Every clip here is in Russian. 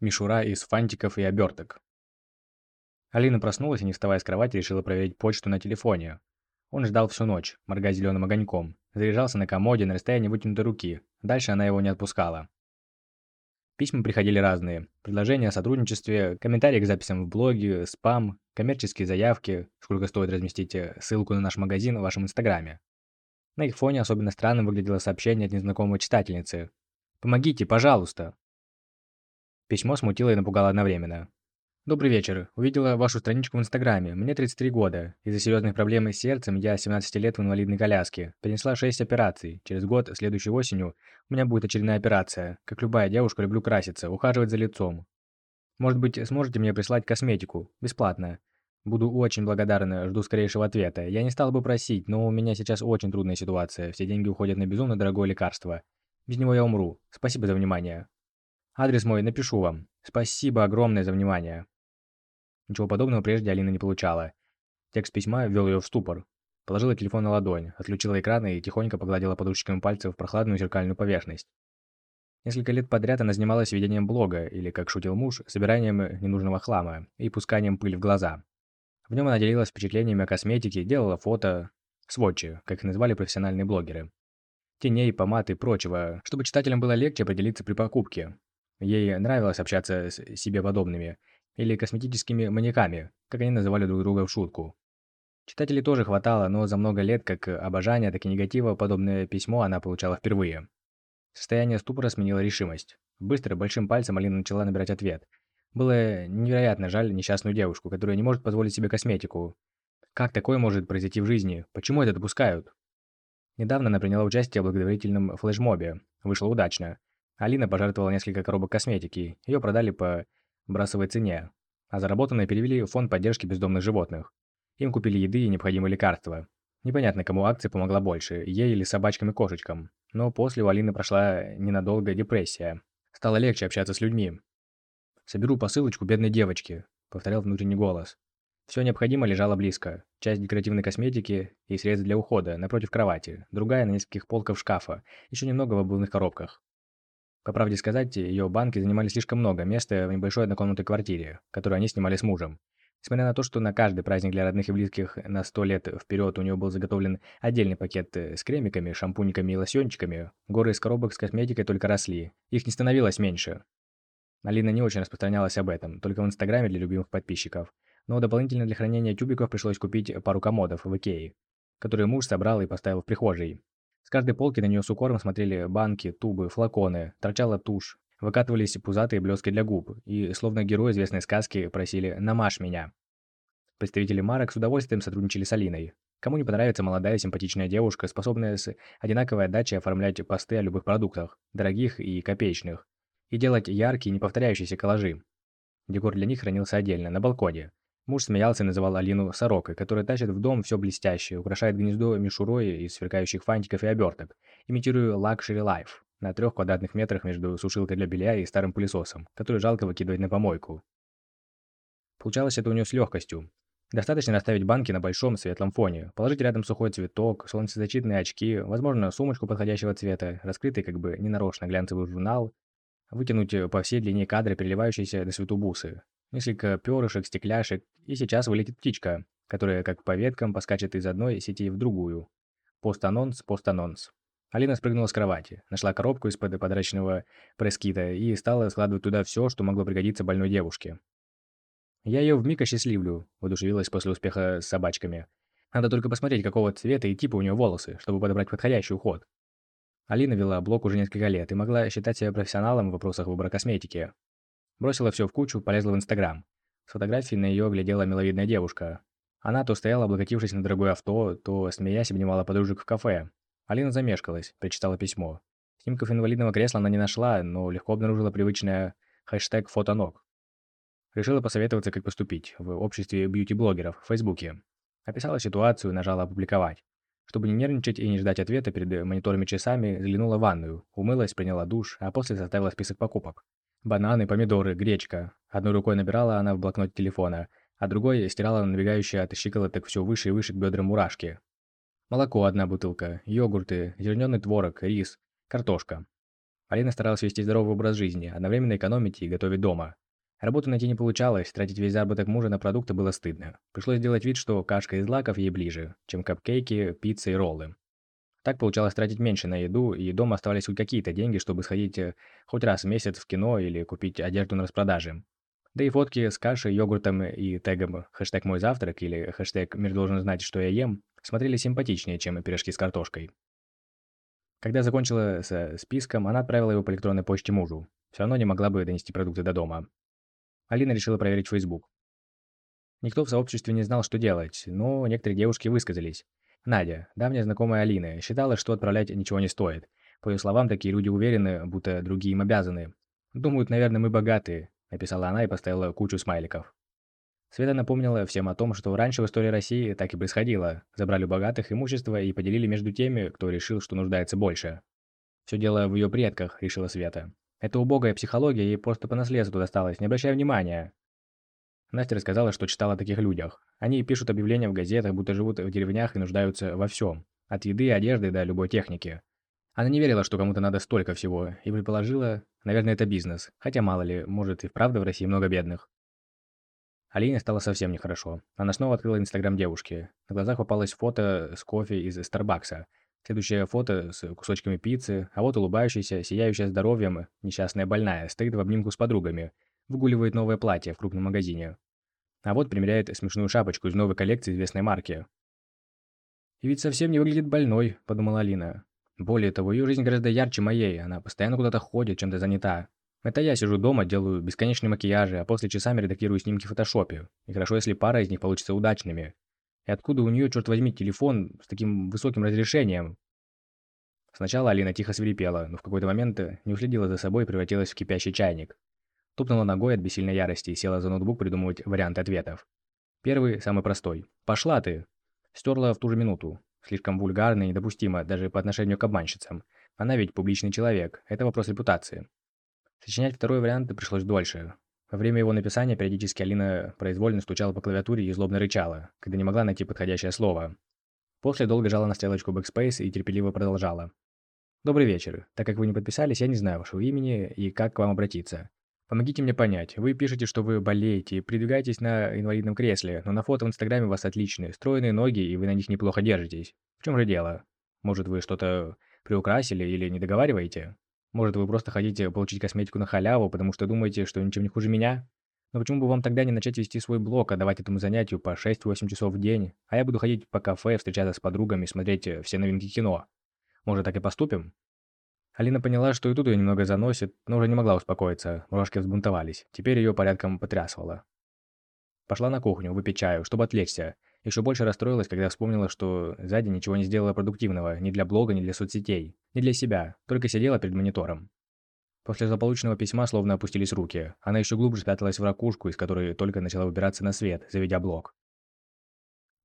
Мишура из фантиков и оберток. Алина проснулась и, не вставая с кровати, решила проверить почту на телефоне. Он ждал всю ночь, моргая зеленым огоньком. Заряжался на комоде на расстоянии вытянутой руки. Дальше она его не отпускала. Письма приходили разные. Предложения о сотрудничестве, комментарии к записям в блоге, спам, коммерческие заявки, сколько стоит разместить э, ссылку на наш магазин в вашем инстаграме. На их фоне особенно странным выглядело сообщение от незнакомой читательницы. «Помогите, пожалуйста!» Письмо смутило и напугало одновременно. Добрый вечер. Увидела вашу страничку в Инстаграме. Мне 33 года. Из-за серьезных проблем с сердцем я 17 лет в инвалидной коляске. Перенесла 6 операций. Через год, следующей осенью, у меня будет очередная операция. Как любая девушка, люблю краситься, ухаживать за лицом. Может быть, сможете мне прислать косметику? Бесплатно. Буду очень благодарна, жду скорейшего ответа. Я не стал бы просить, но у меня сейчас очень трудная ситуация. Все деньги уходят на безумно дорогое лекарство. Без него я умру. Спасибо за внимание. Адрес мой напишу вам. Спасибо огромное за внимание. Ничего подобного прежде Алина не получала. Текст письма ввел ее в ступор. Положила телефон на ладонь, отключила экран и тихонько погладила подушечками пальцев прохладную зеркальную поверхность. Несколько лет подряд она занималась ведением блога, или, как шутил муж, собиранием ненужного хлама и пусканием пыли в глаза. В нем она делилась впечатлениями о косметике, делала фото, сводчи, как их называли профессиональные блогеры. Теней, помад и прочего, чтобы читателям было легче определиться при покупке. Ей нравилось общаться с себе подобными, или косметическими маньяками, как они называли друг друга в шутку. Читателей тоже хватало, но за много лет как обожания, так и негатива подобное письмо она получала впервые. Состояние ступора сменило решимость. Быстро, большим пальцем Алина начала набирать ответ. Было невероятно жаль несчастную девушку, которая не может позволить себе косметику. Как такое может произойти в жизни? Почему это допускают? Недавно она приняла участие в благотворительном флешмобе. Вышло удачно. Алина пожертвовала несколько коробок косметики. Ее продали по брасовой цене, а заработанное перевели в фонд поддержки бездомных животных. Им купили еды и необходимые лекарства. Непонятно, кому акция помогла больше, ей или собачкам и кошечкам. Но после у Алины прошла ненадолго депрессия. Стало легче общаться с людьми. «Соберу посылочку бедной девочки», — повторял внутренний голос. Все необходимое лежало близко. Часть декоративной косметики и средств для ухода напротив кровати, другая на нескольких полках шкафа, еще немного в обувных коробках. По правде сказать, ее банки занимали слишком много места в небольшой однокомнатной квартире, которую они снимали с мужем. Несмотря на то, что на каждый праздник для родных и близких на сто лет вперед у него был заготовлен отдельный пакет с кремиками, шампуниками и лосьончиками, горы из коробок с косметикой только росли. Их не становилось меньше. Алина не очень распространялась об этом, только в Инстаграме для любимых подписчиков. Но дополнительно для хранения тюбиков пришлось купить пару комодов в Икее, которые муж собрал и поставил в прихожей. С каждой полки на нее с укором смотрели банки, тубы, флаконы, торчала тушь, выкатывались пузатые блески для губ, и, словно герои известной сказки, просили «намажь меня». Представители марок с удовольствием сотрудничали с Алиной. Кому не понравится молодая симпатичная девушка, способная с одинаковой отдачей оформлять посты о любых продуктах, дорогих и копеечных, и делать яркие, неповторяющиеся коллажи. Декор для них хранился отдельно, на балконе, Муж смеялся и называл Алину сорокой, которая тащит в дом все блестящее, украшает гнездо мишурой из сверкающих фантиков и оберток, имитируя luxury life на трех квадратных метрах между сушилкой для белья и старым пылесосом, который жалко выкидывать на помойку. Получалось это у нее с легкостью. Достаточно расставить банки на большом светлом фоне, положить рядом сухой цветок, солнцезащитные очки, возможно, сумочку подходящего цвета, раскрытый как бы ненарочно глянцевый журнал, вытянуть по всей длине кадра переливающиеся на свету бусы, Несколько перышек, стекляшек, и сейчас вылетит птичка, которая как по веткам поскачет из одной сети в другую. Пост-анонс, пост-анонс. Алина спрыгнула с кровати, нашла коробку из-под подрачного пресс-кита и стала складывать туда все, что могло пригодиться больной девушке. «Я ее вмиг осчастливлю», – воодушевилась после успеха с собачками. «Надо только посмотреть, какого цвета и типа у нее волосы, чтобы подобрать подходящий уход». Алина вела блог уже несколько лет и могла считать себя профессионалом в вопросах выбора косметики. Бросила все в кучу, полезла в Инстаграм. С фотографии на ее глядела миловидная девушка. Она то стояла, облокотившись на дорогое авто, то, смеясь, обнимала подружек в кафе. Алина замешкалась, прочитала письмо. Снимков инвалидного кресла она не нашла, но легко обнаружила привычное хэштег «фотоног». Решила посоветоваться, как поступить в обществе бьюти-блогеров в Фейсбуке. Описала ситуацию, нажала «Опубликовать». Чтобы не нервничать и не ждать ответа перед мониторами часами, заглянула в ванную, умылась, приняла душ, а после составила список покупок. Бананы, помидоры, гречка. Одной рукой набирала она в блокнот телефона, а другой стирала набегающие от щиколоток все выше и выше к бедрам мурашки. Молоко одна бутылка, йогурты, зеленый творог, рис, картошка. Алина старалась вести здоровый образ жизни, одновременно экономить и готовить дома. Работу найти не получалось, тратить весь заработок мужа на продукты было стыдно. Пришлось сделать вид, что кашка из лаков ей ближе, чем капкейки, пиццы и роллы. Так получалось тратить меньше на еду, и дома оставались хоть какие-то деньги, чтобы сходить э, хоть раз в месяц в кино или купить одежду на распродаже. Да и фотки с кашей, йогуртом и тегом хэштег «Мой завтрак» или хэштег «Мир должен знать, что я ем» смотрели симпатичнее, чем пирожки с картошкой. Когда закончила с списком, она отправила его по электронной почте мужу. Все равно не могла бы донести продукты до дома. Алина решила проверить Facebook. Никто в сообществе не знал, что делать, но некоторые девушки высказались. Надя, давняя знакомая Алины, считала, что отправлять ничего не стоит. По ее словам, такие люди уверены, будто другие им обязаны. Думают, наверное, мы богатые, написала она и поставила кучу смайликов. Света напомнила всем о том, что раньше в истории России так и происходило. Забрали у богатых имущество и поделили между теми, кто решил, что нуждается больше. Все дело в ее предках, решила Света. Это убогая психология, ей просто по наследству досталось, не обращай внимания. Настя рассказала, что читала о таких людях. Они пишут объявления в газетах, будто живут в деревнях и нуждаются во всем. От еды одежды до любой техники. Она не верила, что кому-то надо столько всего, и предположила, наверное, это бизнес. Хотя мало ли, может и вправду в России много бедных. Алине стало совсем нехорошо. Она снова открыла инстаграм девушки. На глазах попалось фото с кофе из Старбакса. Следующее фото с кусочками пиццы, а вот улыбающаяся, сияющая здоровьем, несчастная больная, стоит в обнимку с подругами, выгуливает новое платье в крупном магазине. А вот примеряет смешную шапочку из новой коллекции известной марки. «И ведь совсем не выглядит больной», – подумала Алина. Более того, ее жизнь гораздо ярче моей, она постоянно куда-то ходит, чем-то занята. Это я сижу дома, делаю бесконечные макияжи, а после часами редактирую снимки в фотошопе. И хорошо, если пара из них получится удачными. И откуда у нее, черт возьми, телефон с таким высоким разрешением? Сначала Алина тихо свирепела, но в какой-то момент не уследила за собой и превратилась в кипящий чайник. Тупнула ногой от бессильной ярости и села за ноутбук придумывать варианты ответов. Первый, самый простой. «Пошла ты!» Стерла в ту же минуту. Слишком вульгарно и недопустимо, даже по отношению к обманщицам. Она ведь публичный человек, это вопрос репутации. Сочинять второй вариант пришлось дольше. Во время его написания периодически Алина произвольно стучала по клавиатуре и злобно рычала, когда не могла найти подходящее слово. После долго жала на стрелочку Backspace и терпеливо продолжала. «Добрый вечер. Так как вы не подписались, я не знаю вашего имени и как к вам обратиться. Помогите мне понять. Вы пишете, что вы болеете, передвигаетесь на инвалидном кресле, но на фото в Инстаграме у вас отличные, стройные ноги, и вы на них неплохо держитесь. В чем же дело? Может, вы что-то приукрасили или не договариваете? Может, вы просто хотите получить косметику на халяву, потому что думаете, что ничем не хуже меня? Но почему бы вам тогда не начать вести свой блог, отдавать этому занятию по 6-8 часов в день, а я буду ходить по кафе, встречаться с подругами, смотреть э, все новинки кино? Может, так и поступим? Алина поняла, что и тут ее немного заносит, но уже не могла успокоиться, мурашки взбунтовались. Теперь ее порядком потрясывало. Пошла на кухню, выпить чаю, чтобы отвлечься. Еще больше расстроилась, когда вспомнила, что сзади ничего не сделала продуктивного, ни для блога, ни для соцсетей, ни для себя, только сидела перед монитором. После злополучного письма словно опустились руки. Она еще глубже спряталась в ракушку, из которой только начала выбираться на свет, заведя блог.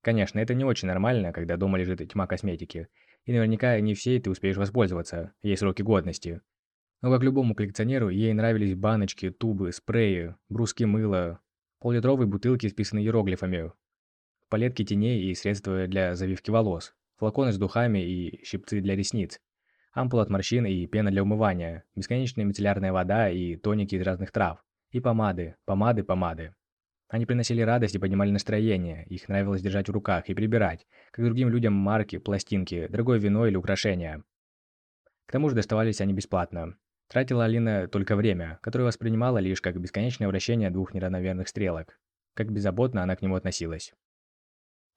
Конечно, это не очень нормально, когда дома лежит тьма косметики. И наверняка не всей ты успеешь воспользоваться, есть сроки годности. Но как любому коллекционеру, ей нравились баночки, тубы, спреи, бруски мыла, поллитровые бутылки, исписанные иероглифами, палетки теней и средства для завивки волос, флаконы с духами и щипцы для ресниц, ампула от морщин и пена для умывания, бесконечная мицеллярная вода и тоники из разных трав, и помады, помады, помады. Они приносили радость и поднимали настроение, их нравилось держать в руках и прибирать, как другим людям марки, пластинки, дорогое вино или украшения. К тому же доставались они бесплатно. Тратила Алина только время, которое воспринимала лишь как бесконечное вращение двух неравномерных стрелок. Как беззаботно она к нему относилась.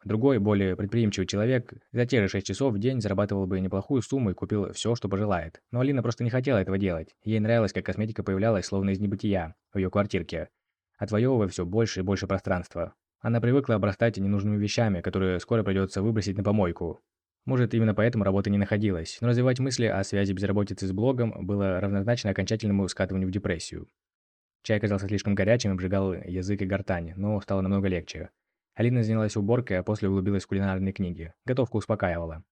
Другой, более предприимчивый человек за те же 6 часов в день зарабатывал бы неплохую сумму и купил все, что пожелает. Но Алина просто не хотела этого делать. Ей нравилось, как косметика появлялась словно из небытия в ее квартирке, отвоевывая все больше и больше пространства. Она привыкла обрастать ненужными вещами, которые скоро придется выбросить на помойку. Может, именно поэтому работы не находилось, но развивать мысли о связи безработицы с блогом было равнозначно окончательному скатыванию в депрессию. Чай оказался слишком горячим и обжигал язык и гортань, но стало намного легче. Алина занялась уборкой, а после углубилась в кулинарные книги. Готовка успокаивала.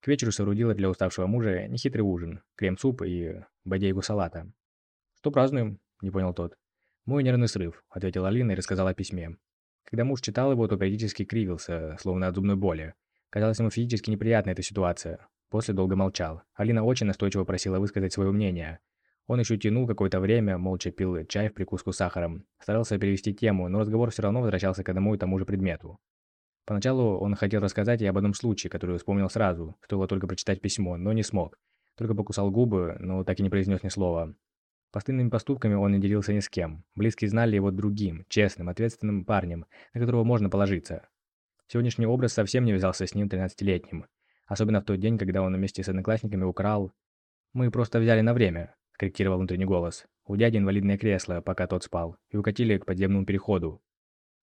К вечеру соорудила для уставшего мужа нехитрый ужин, крем-суп и бодейку салата. «Что празднуем?» – не понял тот. «Мой нервный срыв», – ответила Алина и рассказала о письме. Когда муж читал его, то периодически кривился, словно от зубной боли. Казалось ему физически неприятна эта ситуация. После долго молчал. Алина очень настойчиво просила высказать свое мнение. Он еще тянул какое-то время, молча пил чай в прикуску с сахаром. Старался перевести тему, но разговор все равно возвращался к одному и тому же предмету. Поначалу он хотел рассказать и об одном случае, который вспомнил сразу, стоило только прочитать письмо, но не смог. Только покусал губы, но так и не произнес ни слова. Постыдными поступками он не делился ни с кем. Близкие знали его другим, честным, ответственным парнем, на которого можно положиться. Сегодняшний образ совсем не вязался с ним 13-летним. Особенно в тот день, когда он вместе с одноклассниками украл... «Мы просто взяли на время», – корректировал внутренний голос. У дяди инвалидное кресло, пока тот спал, и укатили к подземному переходу.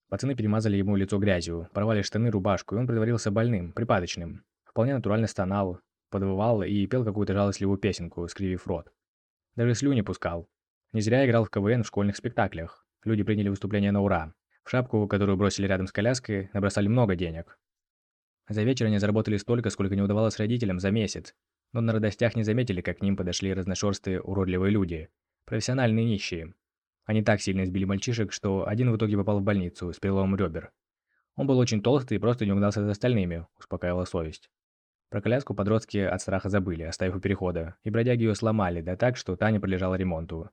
Пацаны перемазали ему лицо грязью, порвали штаны, рубашку, и он притворился больным, припадочным. Вполне натурально стонал, подвывал и пел какую-то жалостливую песенку, скривив рот. Даже слюни пускал. Не зря играл в КВН в школьных спектаклях. Люди приняли выступление на ура. В шапку, которую бросили рядом с коляской, набросали много денег. За вечер они заработали столько, сколько не удавалось родителям за месяц. Но на радостях не заметили, как к ним подошли разношерстые уродливые люди. Профессиональные нищие. Они так сильно избили мальчишек, что один в итоге попал в больницу с переломом ребер. Он был очень толстый и просто не угнался за остальными, успокаивала совесть. Про коляску подростки от страха забыли, оставив у перехода, и бродяги ее сломали, да так, что Таня подлежала ремонту.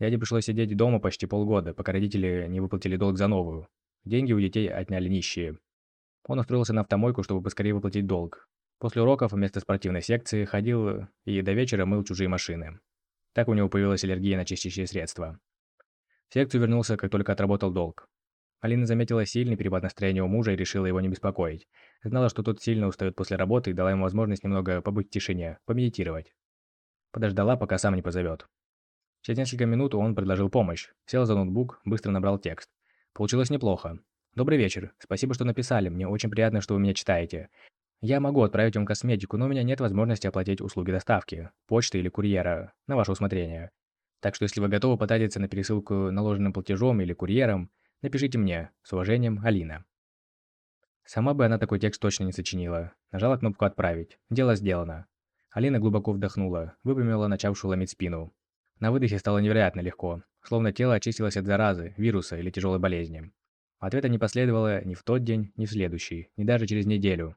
Дяде пришлось сидеть дома почти полгода, пока родители не выплатили долг за новую. Деньги у детей отняли нищие. Он устроился на автомойку, чтобы поскорее выплатить долг. После уроков вместо спортивной секции ходил и до вечера мыл чужие машины. Так у него появилась аллергия на чистящие средства. В секцию вернулся, как только отработал долг. Алина заметила сильный перепад настроения у мужа и решила его не беспокоить. Знала, что тот сильно устает после работы и дала ему возможность немного побыть в тишине, помедитировать. Подождала, пока сам не позовет. Через несколько минут он предложил помощь. Сел за ноутбук, быстро набрал текст. Получилось неплохо. «Добрый вечер. Спасибо, что написали. Мне очень приятно, что вы меня читаете. Я могу отправить вам косметику, но у меня нет возможности оплатить услуги доставки, почты или курьера, на ваше усмотрение. Так что если вы готовы потратиться на пересылку наложенным платежом или курьером, напишите мне. С уважением, Алина. Сама бы она такой текст точно не сочинила. Нажала кнопку «Отправить». Дело сделано. Алина глубоко вдохнула, выпрямила начавшую ломить спину. На выдохе стало невероятно легко, словно тело очистилось от заразы, вируса или тяжелой болезни. Ответа не последовало ни в тот день, ни в следующий, ни даже через неделю.